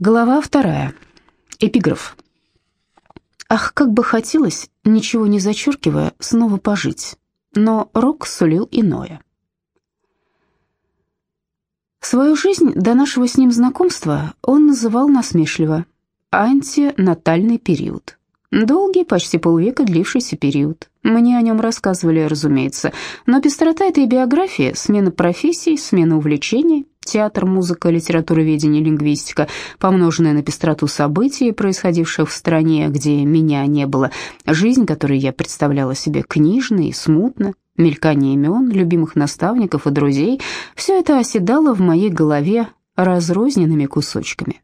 Глава вторая. Эпиграф. Ах, как бы хотелось, ничего не зачеркивая, снова пожить. Но рок сулил иное. Свою жизнь до нашего с ним знакомства он называл насмешливо «антинатальный период». Долгий, почти полвека длившийся период. Мне о нем рассказывали, разумеется, но пестрота этой биографии, смена профессий, смена увлечений, театр, музыка, литературоведение, лингвистика, помноженная на пестроту событий, происходивших в стране, где меня не было, жизнь, которую я представляла себе книжной и смутно, мелькание имен, любимых наставников и друзей, все это оседало в моей голове разрозненными кусочками.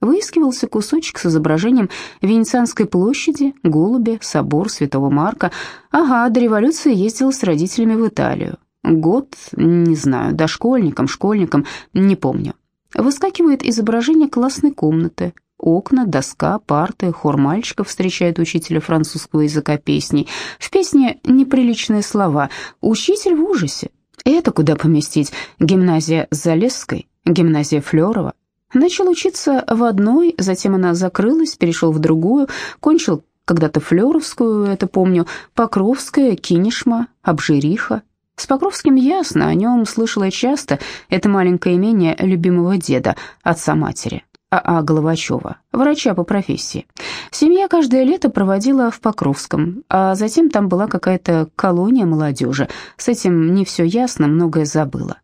Выискивался кусочек с изображением Венецианской площади, голуби, собор Святого Марка. Ага, до революции ездил с родителями в Италию. Год, не знаю, дошкольником, школьником, не помню. Выскакивает изображение классной комнаты. Окна, доска, парты, хор мальчиков встречает учителя французского языка песней. В песне неприличные слова. Учитель в ужасе. Это куда поместить? Гимназия Залесской, гимназия Флёрова. Начал учиться в одной, затем она закрылась, перешел в другую, кончил когда-то Флёровскую, это помню, Покровская, Кинешма, Обжириха. С Покровским ясно, о нем слышала часто, это маленькое имение любимого деда, отца матери. А.А. Головачева, врача по профессии. Семья каждое лето проводила в Покровском, а затем там была какая-то колония молодежи. С этим не все ясно, многое забыла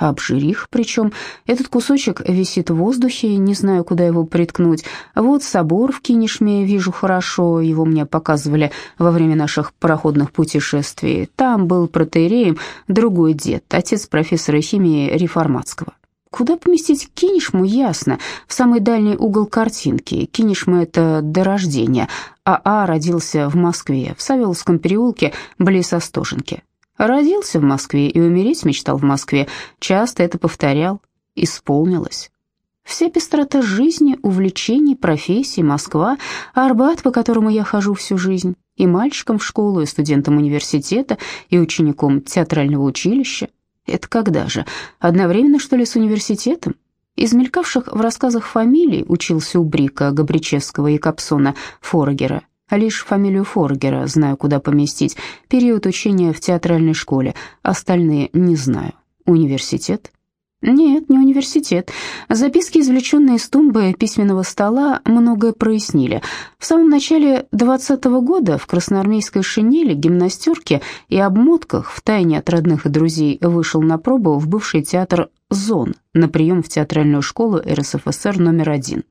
обжирих, причем этот кусочек висит в воздухе, не знаю, куда его приткнуть. Вот собор в Кинешме вижу хорошо, его мне показывали во время наших пароходных путешествий. Там был протеереем другой дед, отец профессора химии реформатского. Куда поместить Кинешму, ясно, в самый дальний угол картинки. Кинешма — это до рождения, а А родился в Москве, в Савеловском переулке, близ Остоженки. Родился в Москве и умереть мечтал в Москве. Часто это повторял. Исполнилось. Вся пестрота жизни, увлечений, профессий, Москва, Арбат, по которому я хожу всю жизнь, и мальчиком в школу, и студентом университета, и учеником театрального училища. Это когда же? Одновременно, что ли, с университетом? Из мелькавших в рассказах фамилий учился у Брика, Габричевского и Капсона, Форгера, лишь фамилию Форгера знаю, куда поместить. Период учения в театральной школе, остальные не знаю. Университет? Нет, не университет. Записки, извлеченные из тумбы письменного стола, многое прояснили. В самом начале 20-го года в красноармейской шинели, гимнастерке и обмотках в тайне от родных и друзей вышел на пробу в бывший театр «Зон» на прием в театральную школу РСФСР номер один.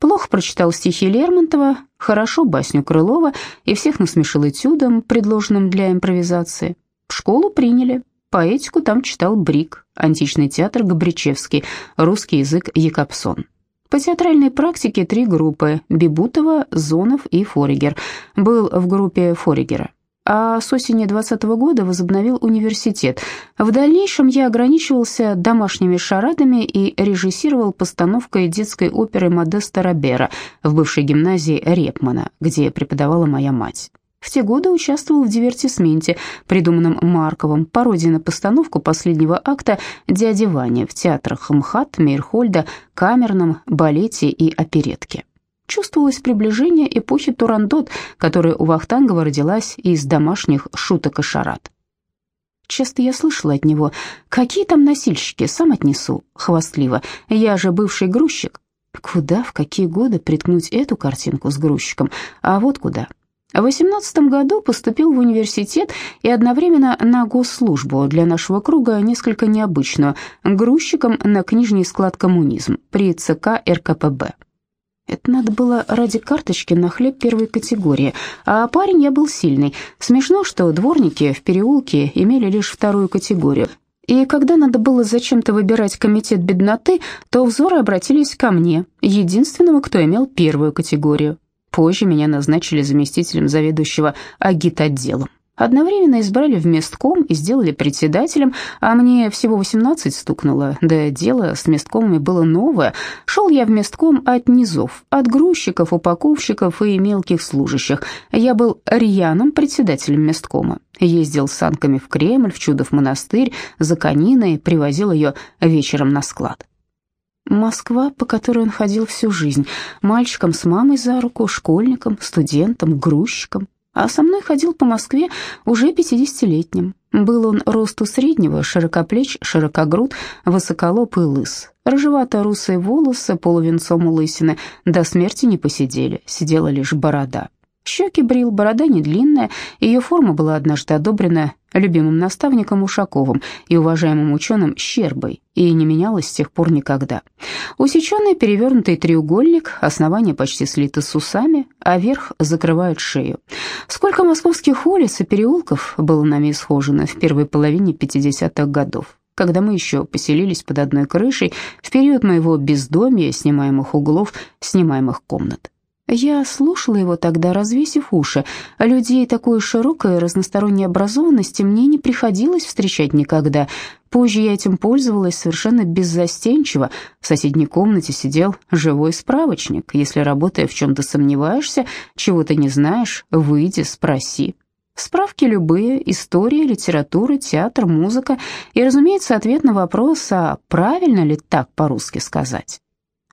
Плохо прочитал стихи Лермонтова, хорошо басню Крылова и всех насмешил этюдом, предложенным для импровизации. В школу приняли. Поэтику там читал Брик, античный театр Габричевский, русский язык Якобсон. По театральной практике три группы – Бибутова, Зонов и Форигер. Был в группе Форигера. А с осени 20 -го года возобновил университет. В дальнейшем я ограничивался домашними шарадами и режиссировал постановкой детской оперы Модеста Робера в бывшей гимназии Репмана, где преподавала моя мать. В те годы участвовал в дивертисменте, придуманном Марковым, пародии на постановку последнего акта «Дяди Вани» в театрах МХАТ, Мейрхольда, Камерном, балете и оперетке. Чувствовалось приближение эпохи Турандот, которая у Вахтангова родилась из домашних шуток и шарат. Часто я слышала от него, какие там носильщики, сам отнесу, хвастливо, я же бывший грузчик. Куда, в какие годы приткнуть эту картинку с грузчиком, а вот куда, в 18 году поступил в университет и одновременно на госслужбу для нашего круга несколько необычную, грузчиком на книжный склад «Коммунизм» при ЦК РКПБ. Это надо было ради карточки на хлеб первой категории, а парень я был сильный. Смешно, что дворники в переулке имели лишь вторую категорию. И когда надо было зачем-то выбирать комитет бедноты, то взоры обратились ко мне, единственного, кто имел первую категорию. Позже меня назначили заместителем заведующего агитотделом. Одновременно избрали в местком и сделали председателем, а мне всего 18 стукнуло, да дело с месткомами было новое. Шел я в местком от низов, от грузчиков, упаковщиков и мелких служащих. Я был рьяным председателем месткома. Ездил с санками в Кремль, в Чудов монастырь, за кониной, привозил ее вечером на склад. Москва, по которой он ходил всю жизнь, мальчиком с мамой за руку, школьником, студентом, грузчиком. А со мной ходил по Москве уже пятидесятилетним. Был он росту среднего, широкоплеч, широкогруд, высоколоб и лыс. Рыжевато-русые волосы, полувенцом лысины, до смерти не посидели, сидела лишь борода. Щеки брил, борода не длинная, ее форма была однажды одобрена любимым наставником Ушаковым и уважаемым ученым Щербой и не менялась с тех пор никогда. Усеченный перевернутый треугольник, основание почти слито с усами, а верх закрывает шею. Сколько московских улиц и переулков было нами исхожено в первой половине 50-х годов когда мы еще поселились под одной крышей в период моего бездомия, снимаемых углов, снимаемых комнат. Я слушала его тогда, развесив уши. Людей такой широкой разносторонней образованности мне не приходилось встречать никогда. Позже я этим пользовалась совершенно беззастенчиво. В соседней комнате сидел живой справочник. Если, работая в чем-то сомневаешься, чего ты не знаешь, выйди, спроси. Справки любые, история, литература, театр, музыка и, разумеется, ответ на вопрос, а правильно ли так по-русски сказать.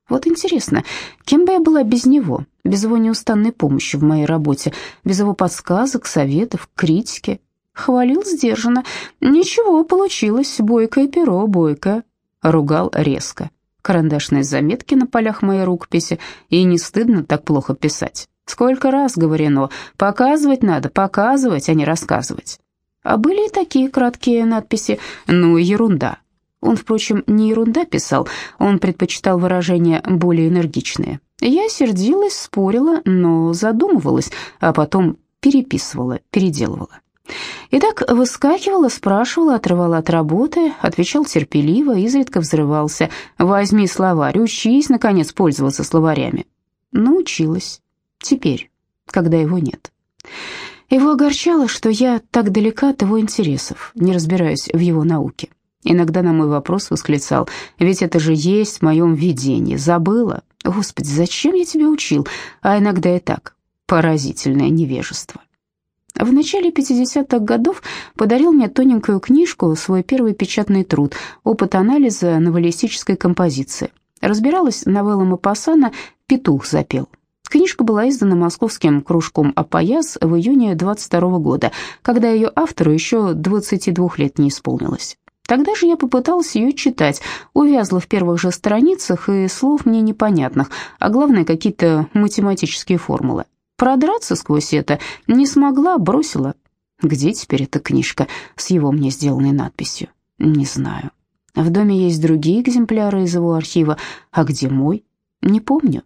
Вот интересно, кем бы я была без него, без его неустанной помощи в моей работе, без его подсказок, советов, критики? Хвалил сдержанно. Ничего, получилось, бойкое перо, бойкое. Ругал резко. Карандашные заметки на полях моей рукописи, и не стыдно так плохо писать. Сколько раз говорено, показывать надо, показывать, а не рассказывать. А были и такие краткие надписи, ну ерунда. Он, впрочем, не ерунда писал, он предпочитал выражения более энергичные. Я сердилась, спорила, но задумывалась, а потом переписывала, переделывала. Итак, выскакивала, спрашивала, отрывала от работы, отвечал терпеливо, изредка взрывался. «Возьми словарь, учись, наконец, пользоваться словарями». Научилась. Теперь, когда его нет. Его огорчало, что я так далека от его интересов, не разбираюсь в его науке. Иногда на мой вопрос восклицал, «Ведь это же есть в моем видении, забыла? Господи, зачем я тебя учил?» А иногда и так, поразительное невежество. В начале 50-х годов подарил мне тоненькую книжку, свой первый печатный труд «Опыт анализа новеллистической композиции». Разбиралась новелла Мапассана «Петух запел». Книжка была издана московским кружком «Апояс» в июне 22 года, когда ее автору еще 22 лет не исполнилось. Тогда же я попыталась ее читать, увязла в первых же страницах и слов мне непонятных, а главное какие-то математические формулы. Продраться сквозь это не смогла, бросила. Где теперь эта книжка с его мне сделанной надписью? Не знаю. В доме есть другие экземпляры из его архива, а где мой? Не помню.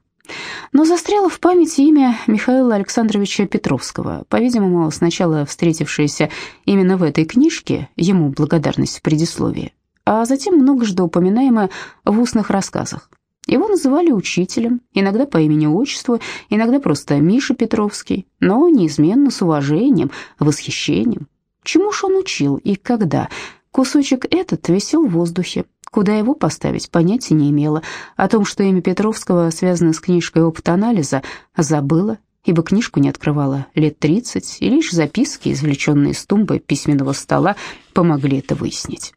Но застряло в памяти имя Михаила Александровича Петровского, по-видимому, сначала встретившееся именно в этой книжке, ему благодарность в предисловии, а затем многожды упоминаемое в устных рассказах. Его называли учителем, иногда по имени-отчеству, иногда просто Миша Петровский, но неизменно с уважением, восхищением. Чему ж он учил и когда? Кусочек этот висел в воздухе, Куда его поставить, понятия не имела. О том, что имя Петровского связано с книжкой опыт анализа, забыла, ибо книжку не открывала лет тридцать, и лишь записки, извлеченные из тумбы письменного стола, помогли это выяснить.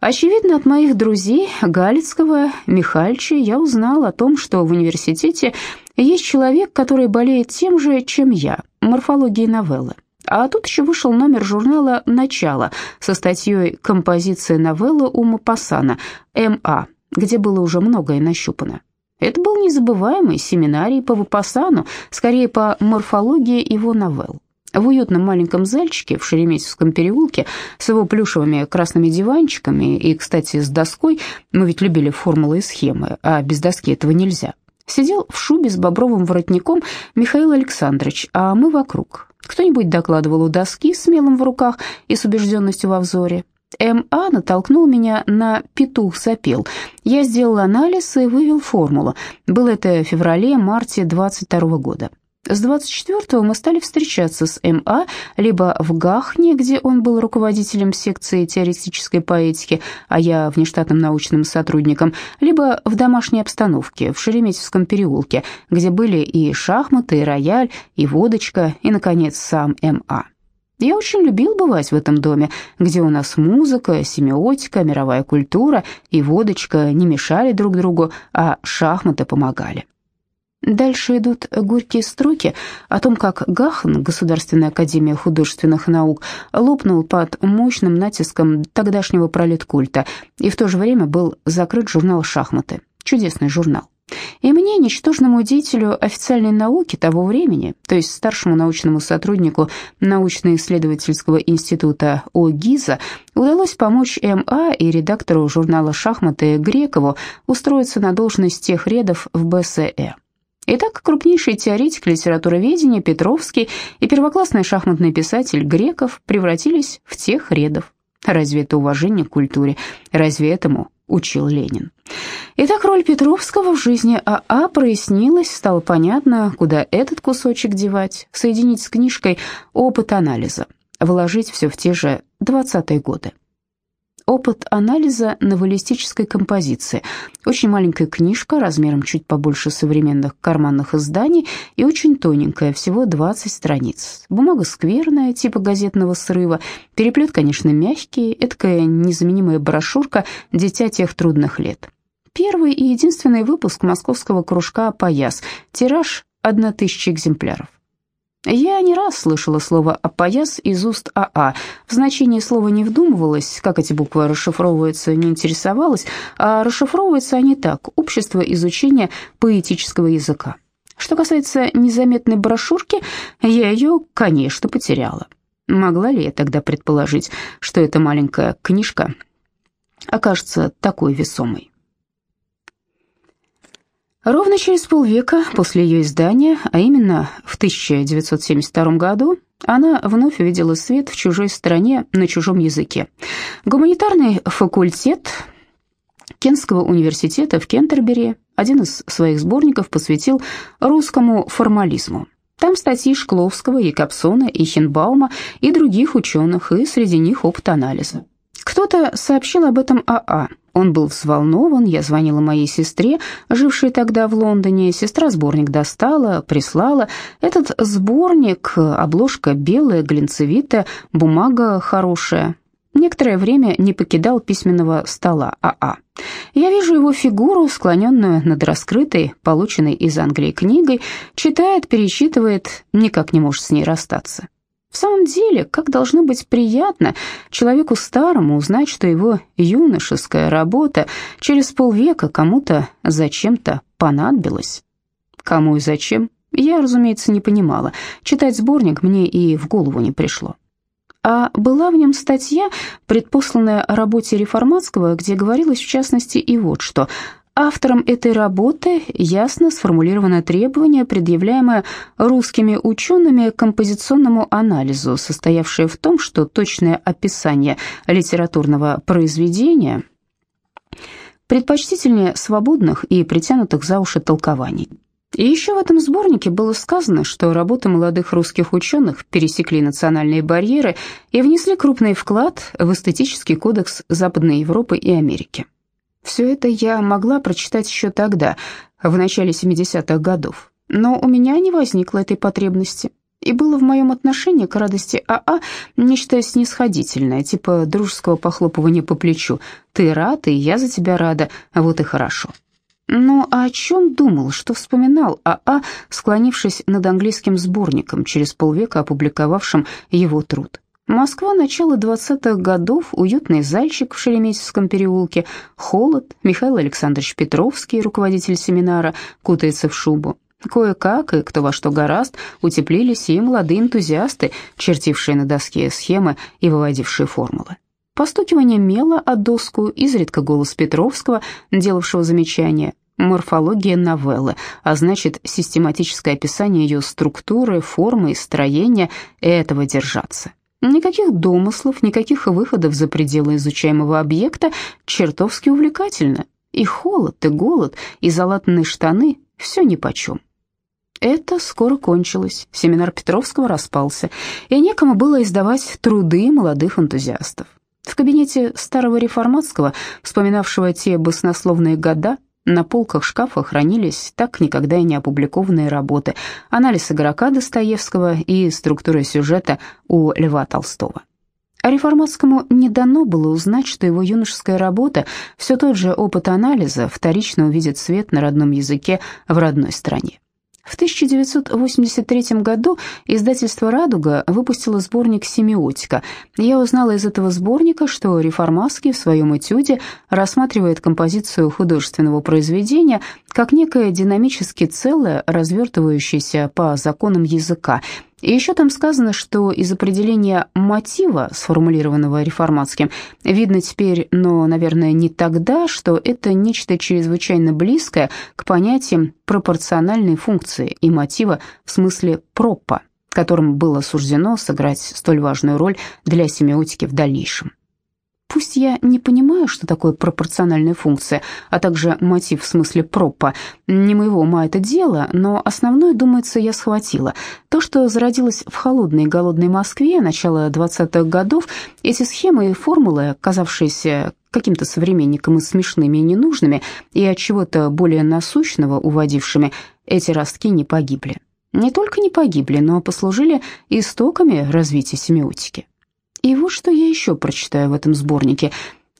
Очевидно, от моих друзей Галицкого, Михальча, я узнал о том, что в университете есть человек, который болеет тем же, чем я, морфологией новеллы. А тут еще вышел номер журнала «Начало» со статьей «Композиция новеллы у Мапассана» М.А., где было уже многое нащупано. Это был незабываемый семинарий по Вапассану, скорее по морфологии его новелл. В уютном маленьком зальчике в Шереметьевском переулке с его плюшевыми красными диванчиками и, кстати, с доской, мы ведь любили формулы и схемы, а без доски этого нельзя, сидел в шубе с бобровым воротником Михаил Александрович, а мы вокруг. Кто-нибудь докладывал у доски с мелом в руках и с убежденностью во взоре. М.А. натолкнул меня на «Петух запел». Я сделал анализ и вывел формулу. Было это в феврале-марте 22 года. С 24-го мы стали встречаться с М.А. либо в Гахне, где он был руководителем секции теоретической поэтики, а я внештатным научным сотрудником, либо в домашней обстановке в Шереметьевском переулке, где были и шахматы, и рояль, и водочка, и, наконец, сам М.А. Я очень любил бывать в этом доме, где у нас музыка, семиотика, мировая культура и водочка не мешали друг другу, а шахматы помогали. Дальше идут горькие строки о том, как Гахн, Государственная академия художественных наук, лопнул под мощным натиском тогдашнего пролеткульта, и в то же время был закрыт журнал «Шахматы». Чудесный журнал. И мне, ничтожному деятелю официальной науки того времени, то есть старшему научному сотруднику научно-исследовательского института ОГИЗа, удалось помочь МА и редактору журнала «Шахматы» Грекову устроиться на должность тех рядов в БСЭ. Итак, крупнейший теоретик литературоведения Петровский и первоклассный шахматный писатель Греков превратились в тех рядов. Разве это уважение к культуре? Разве этому учил Ленин? Итак, роль Петровского в жизни АА прояснилась, стало понятно, куда этот кусочек девать, соединить с книжкой «Опыт анализа», вложить все в те же 20-е годы. Опыт анализа новеллистической композиции. Очень маленькая книжка, размером чуть побольше современных карманных изданий и очень тоненькая, всего 20 страниц. Бумага скверная, типа газетного срыва. Переплет, конечно, мягкий, эдакая незаменимая брошюрка «Дитя тех трудных лет». Первый и единственный выпуск московского кружка «Пояс». Тираж – 1000 экземпляров. Я не раз слышала слово «опояс» из уст АА. В значении слова не вдумывалась, как эти буквы расшифровываются, не интересовалась, а расшифровываются они так – общество изучения поэтического языка. Что касается незаметной брошюрки, я ее, конечно, потеряла. Могла ли я тогда предположить, что эта маленькая книжка окажется такой весомой? Ровно через полвека после ее издания, а именно в 1972 году, она вновь увидела свет в чужой стране на чужом языке. Гуманитарный факультет Кентского университета в Кентербери один из своих сборников посвятил русскому формализму. Там статьи Шкловского, Якобсона, Ихенбаума и других ученых, и среди них опыт анализа. Кто-то сообщил об этом АА. Он был взволнован, я звонила моей сестре, жившей тогда в Лондоне. Сестра сборник достала, прислала. Этот сборник, обложка белая, глинцевитая, бумага хорошая. Некоторое время не покидал письменного стола АА. Я вижу его фигуру, склоненную над раскрытой, полученной из Англии книгой, читает, перечитывает, никак не может с ней расстаться. В самом деле, как должно быть приятно человеку старому узнать, что его юношеская работа через полвека кому-то зачем-то понадобилась. Кому и зачем, я, разумеется, не понимала. Читать сборник мне и в голову не пришло. А была в нем статья, предпосланная о работе Реформатского, где говорилось в частности и вот что – Автором этой работы ясно сформулировано требование, предъявляемое русскими учеными к композиционному анализу, состоявшее в том, что точное описание литературного произведения предпочтительнее свободных и притянутых за уши толкований. И еще в этом сборнике было сказано, что работы молодых русских ученых пересекли национальные барьеры и внесли крупный вклад в эстетический кодекс Западной Европы и Америки. Все это я могла прочитать еще тогда, в начале 70-х годов, но у меня не возникло этой потребности. И было в моем отношении к радости АА нечто снисходительное, типа дружеского похлопывания по плечу. «Ты рад, и я за тебя рада, вот и хорошо». Но о чем думал, что вспоминал АА, склонившись над английским сборником, через полвека опубликовавшим его труд? Москва, начало 20-х годов, уютный зальчик в Шереметьевском переулке, холод, Михаил Александрович Петровский, руководитель семинара, кутается в шубу. Кое-как, и кто во что гораст, утеплились и молодые энтузиасты, чертившие на доске схемы и выводившие формулы. Постукивание мела от доску, изредка голос Петровского, делавшего замечания, морфология новеллы, а значит, систематическое описание ее структуры, формы и строения, этого держаться. Никаких домыслов, никаких выходов за пределы изучаемого объекта, чертовски увлекательно. И холод, и голод, и залатанные штаны — все нипочем. Это скоро кончилось, семинар Петровского распался, и некому было издавать труды молодых энтузиастов. В кабинете старого реформатского, вспоминавшего те баснословные года, На полках шкафа хранились так никогда и не опубликованные работы, анализ игрока Достоевского и структура сюжета у Льва Толстого. А реформатскому не дано было узнать, что его юношеская работа, все тот же опыт анализа, вторично увидит свет на родном языке в родной стране. В 1983 году издательство «Радуга» выпустило сборник «Семиотика». Я узнала из этого сборника, что Реформатский в своем этюде рассматривает композицию художественного произведения как некое динамически целое, развертывающееся по законам языка, и еще там сказано, что из определения мотива, сформулированного реформатским, видно теперь, но, наверное, не тогда, что это нечто чрезвычайно близкое к понятиям пропорциональной функции и мотива в смысле пропа, которым было суждено сыграть столь важную роль для семиотики в дальнейшем. Пусть я не понимаю, что такое пропорциональная функция, а также мотив в смысле пропа, не моего ума это дело, но основное, думается, я схватила. То, что зародилось в холодной и голодной Москве начала 20-х годов, эти схемы и формулы, казавшиеся каким-то современникам и смешными и ненужными, и от чего-то более насущного уводившими, эти ростки не погибли. Не только не погибли, но послужили истоками развития семиотики. И вот что я еще прочитаю в этом сборнике.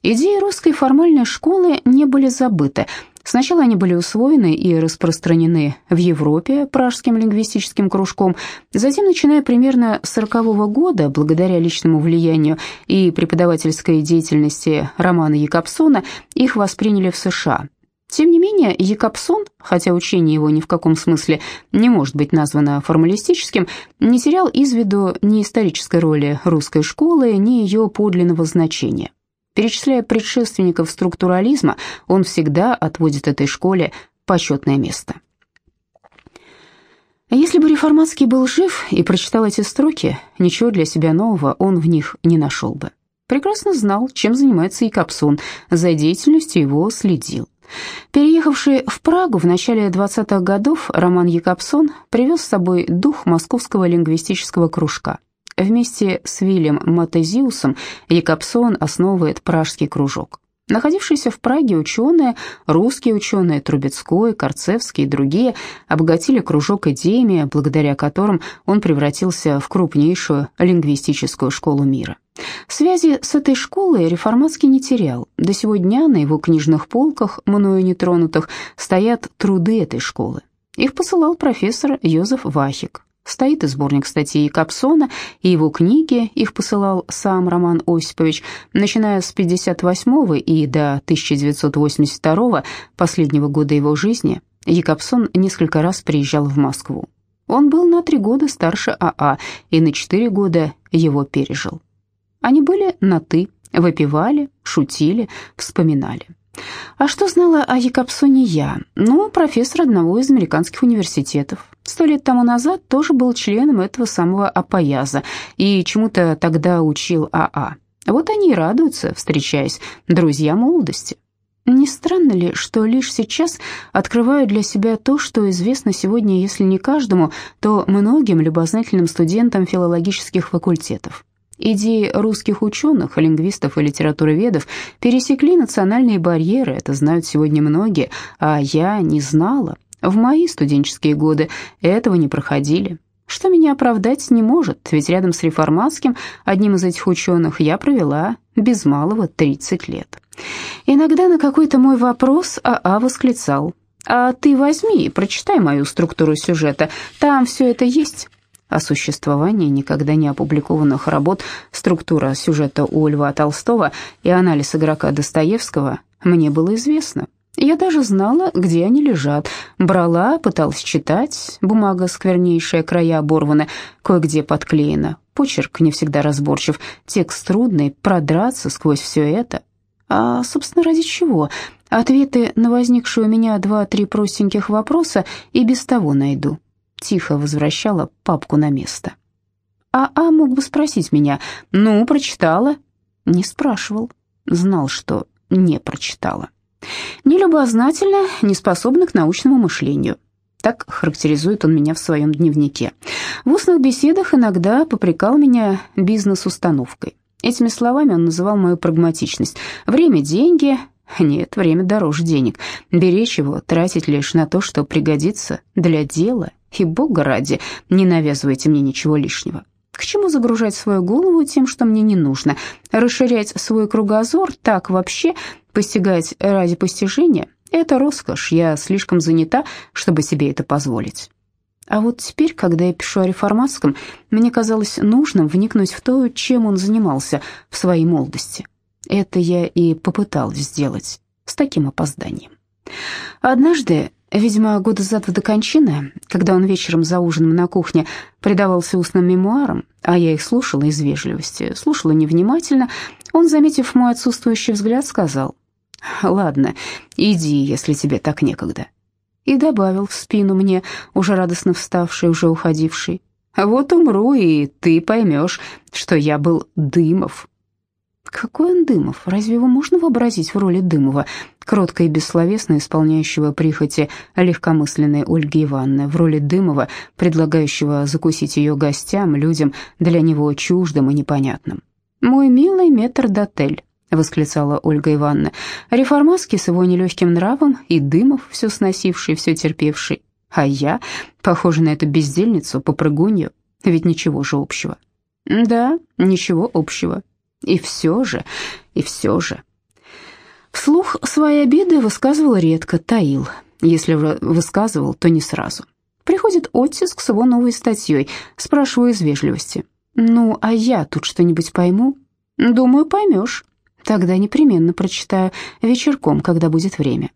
Идеи русской формальной школы не были забыты. Сначала они были усвоены и распространены в Европе пражским лингвистическим кружком, затем, начиная примерно с 40 года, благодаря личному влиянию и преподавательской деятельности Романа Якобсона, их восприняли в США. Тем не менее, Якобсон, хотя учение его ни в каком смысле не может быть названо формалистическим, не терял из виду ни исторической роли русской школы, ни ее подлинного значения. Перечисляя предшественников структурализма, он всегда отводит этой школе почетное место. Если бы Реформатский был жив и прочитал эти строки, ничего для себя нового он в них не нашел бы. Прекрасно знал, чем занимается Якобсон, за деятельностью его следил. Переехавший в Прагу в начале 20-х годов, Роман Якобсон привез с собой дух московского лингвистического кружка. Вместе с Вильям Матезиусом Якобсон основывает пражский кружок. Находившиеся в Праге ученые, русские ученые, Трубецкой, Корцевский и другие, обогатили кружок идеями, благодаря которым он превратился в крупнейшую лингвистическую школу мира. Связи с этой школой Реформатский не терял. До сего дня на его книжных полках, мною нетронутых, стоят труды этой школы. Их посылал профессор Йозеф Вахик. Стоит и сборник статей Капсона, и его книги, их посылал сам Роман Осипович, начиная с 58-го и до 1982 последнего года его жизни, Якобсон несколько раз приезжал в Москву. Он был на три года старше АА и на четыре года его пережил. Они были на «ты», выпивали, шутили, вспоминали. А что знала о Якобсоне я? Ну, профессор одного из американских университетов. Сто лет тому назад тоже был членом этого самого Апояза и чему-то тогда учил АА. Вот они и радуются, встречаясь, друзья молодости. Не странно ли, что лишь сейчас открываю для себя то, что известно сегодня, если не каждому, то многим любознательным студентам филологических факультетов? Идеи русских ученых, лингвистов и литературоведов пересекли национальные барьеры, это знают сегодня многие, а я не знала. В мои студенческие годы этого не проходили. Что меня оправдать не может, ведь рядом с Реформатским, одним из этих ученых, я провела без малого 30 лет. Иногда на какой-то мой вопрос АА восклицал. «А ты возьми и прочитай мою структуру сюжета, там все это есть». О существовании никогда не опубликованных работ «Структура сюжета у Льва Толстого» и «Анализ игрока Достоевского» мне было известно. Я даже знала, где они лежат. Брала, пыталась читать. Бумага сквернейшая, края оборваны, кое-где подклеена. Почерк не всегда разборчив, текст трудный, продраться сквозь все это. А, собственно, ради чего? Ответы на возникшие у меня два-три простеньких вопроса и без того найду тихо возвращала папку на место. А А мог бы спросить меня, ну, прочитала? Не спрашивал, знал, что не прочитала. Нелюбознательно, не способна к научному мышлению. Так характеризует он меня в своем дневнике. В устных беседах иногда попрекал меня бизнес-установкой. Этими словами он называл мою прагматичность. Время – деньги, Нет, время дороже денег. Беречь его, тратить лишь на то, что пригодится для дела. И, бога ради, не навязывайте мне ничего лишнего. К чему загружать свою голову тем, что мне не нужно? Расширять свой кругозор, так вообще, постигать ради постижения – это роскошь, я слишком занята, чтобы себе это позволить. А вот теперь, когда я пишу о реформатском, мне казалось нужным вникнуть в то, чем он занимался в своей молодости. Это я и попыталась сделать с таким опозданием. Однажды, видимо, года за два до кончины, когда он вечером за ужином на кухне предавался устным мемуарам, а я их слушала из вежливости, слушала невнимательно, он, заметив мой отсутствующий взгляд, сказал, «Ладно, иди, если тебе так некогда» и добавил в спину мне, уже радостно вставший, уже уходивший. «Вот умру, и ты поймешь, что я был Дымов». Какой он Дымов? Разве его можно вообразить в роли Дымова, кротко и бессловесно исполняющего прихоти легкомысленной Ольги Ивановны, в роли Дымова, предлагающего закусить ее гостям, людям для него чуждым и непонятным? «Мой милый метр-дотель», — восклицала Ольга Ивановна. Реформатский с его нелегким нравом и Дымов, все сносивший, все терпевший. А я, похожа на эту бездельницу, попрыгунью, ведь ничего же общего. Да, ничего общего. И все же, и все же. Вслух свои обиды высказывал редко, таил. Если высказывал, то не сразу. Приходит оттиск с его новой статьей. Спрашиваю из вежливости. «Ну, а я тут что-нибудь пойму?» «Думаю, поймешь». Тогда непременно прочитаю вечерком, когда будет время.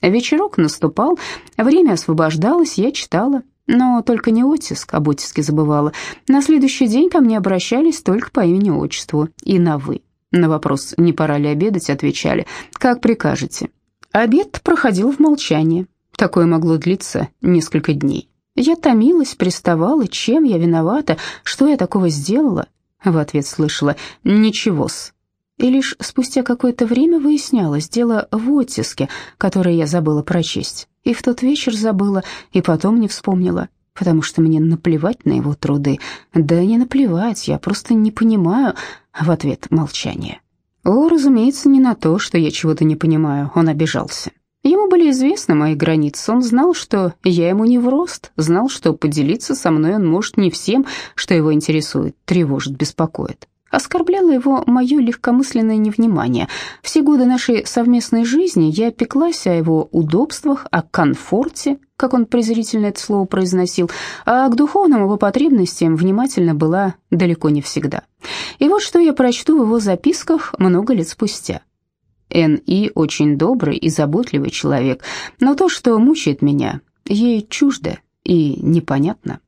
Вечерок наступал, время освобождалось, я читала, но только не оттиск, об оттиске забывала. На следующий день ко мне обращались только по имени-отчеству и на «вы». На вопрос, не пора ли обедать, отвечали, как прикажете. Обед проходил в молчании. Такое могло длиться несколько дней. Я томилась, приставала, чем я виновата, что я такого сделала. В ответ слышала «ничего-с». И лишь спустя какое-то время выяснялось дело в оттиске, который я забыла прочесть. И в тот вечер забыла, и потом не вспомнила, потому что мне наплевать на его труды. Да не наплевать, я просто не понимаю. В ответ молчание. О, разумеется, не на то, что я чего-то не понимаю, он обижался. Ему были известны мои границы, он знал, что я ему не в рост, знал, что поделиться со мной он может не всем, что его интересует, тревожит, беспокоит. Оскорбляло его мое легкомысленное невнимание. Все годы нашей совместной жизни я пеклась о его удобствах, о комфорте, как он презрительно это слово произносил, а к духовным его потребностям внимательно была далеко не всегда. И вот что я прочту в его записках много лет спустя. Н.И. очень добрый и заботливый человек, но то, что мучает меня, ей чуждо и непонятно.